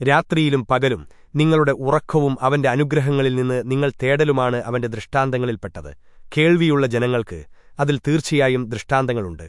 രാത്രിയിലും പകലും നിങ്ങളുടെ ഉറക്കവും അവന്റെ അനുഗ്രഹങ്ങളിൽ നിന്ന് നിങ്ങൾ തേടലുമാണ് അവന്റെ ദൃഷ്ടാന്തങ്ങളിൽപ്പെട്ടത്. കേൾവിയുള്ള ജനങ്ങൾക്ക് അതിൽ തീർച്ചയായും ദൃഷ്ടാന്തങ്ങളുണ്ട്.